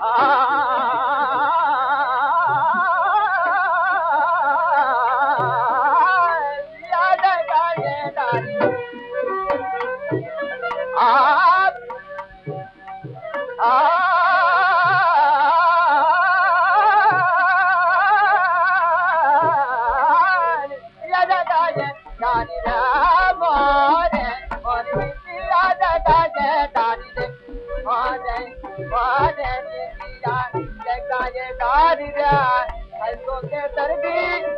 Ah लदा जय दादी जय दादी जय